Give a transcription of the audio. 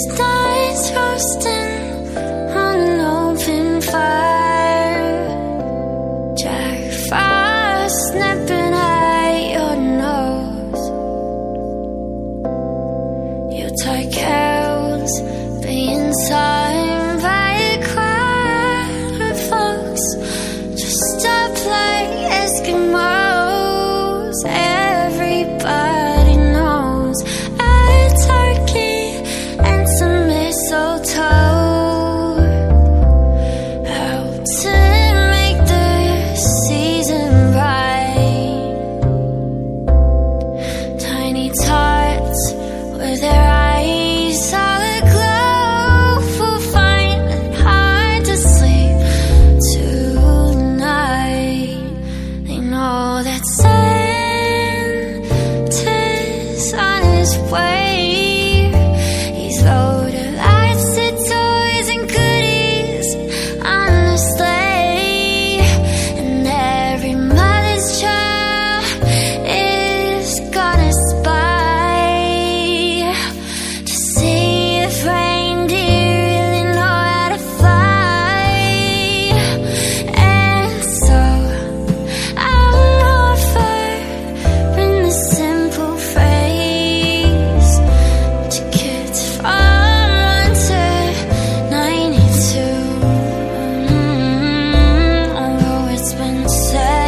stars roasting on an open fire. Jack Frost at your nose. You take out. 새